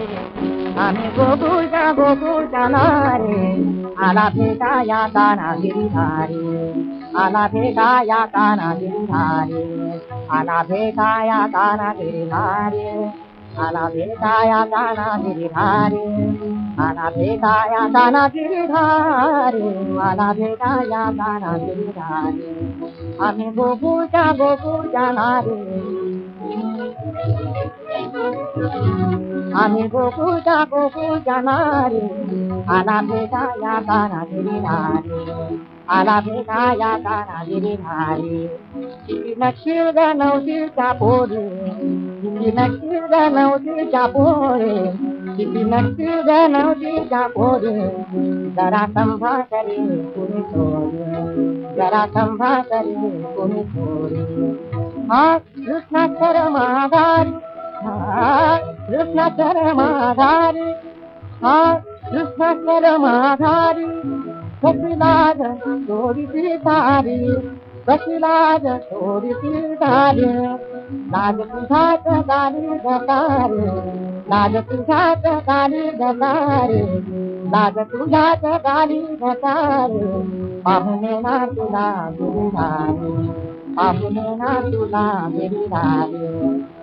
রে আমি গোকুল যা গোকুল জানা রে আলা ফেকায়া কানা গিরিধারে আলা ফেকায়া কানা গিরিধারে আলা ফেকায়া কানা গিরিধারে আলা ফেকায়া কানা গিরিধারে আলা ফেকায়া কানা গিরিধারে আলা ফেকায়া কানা গিরিধারে আমি গোকুল যা গোকুল আমি গোকুলটা গোকুল জানারে আলা বেগায়া কানা গিরি ধারে আলা বেগায়া কানা গিরি ধারে নক্ষির নৌতি চাপোরে নক্ষির নৌতি চাপোরে নক্ষির নৌতি চাপোরে जरा संभा करे कुनी छोरे जरा संभा करे कुनी छोरे हाँ कृष्ण कर माधारी हाँ कृष्ण कर माधारी हाँ कृष्ण कर कपिलाज सी तारी, कपिलाज सी तारी लाज तुझाच गाली गतारे लाज तुझाच गाली गतारे लाज तुझाच गाली गतारे पाहुणे ना तुला गिरिधारे पाहुणे ना तुला गिरिधारे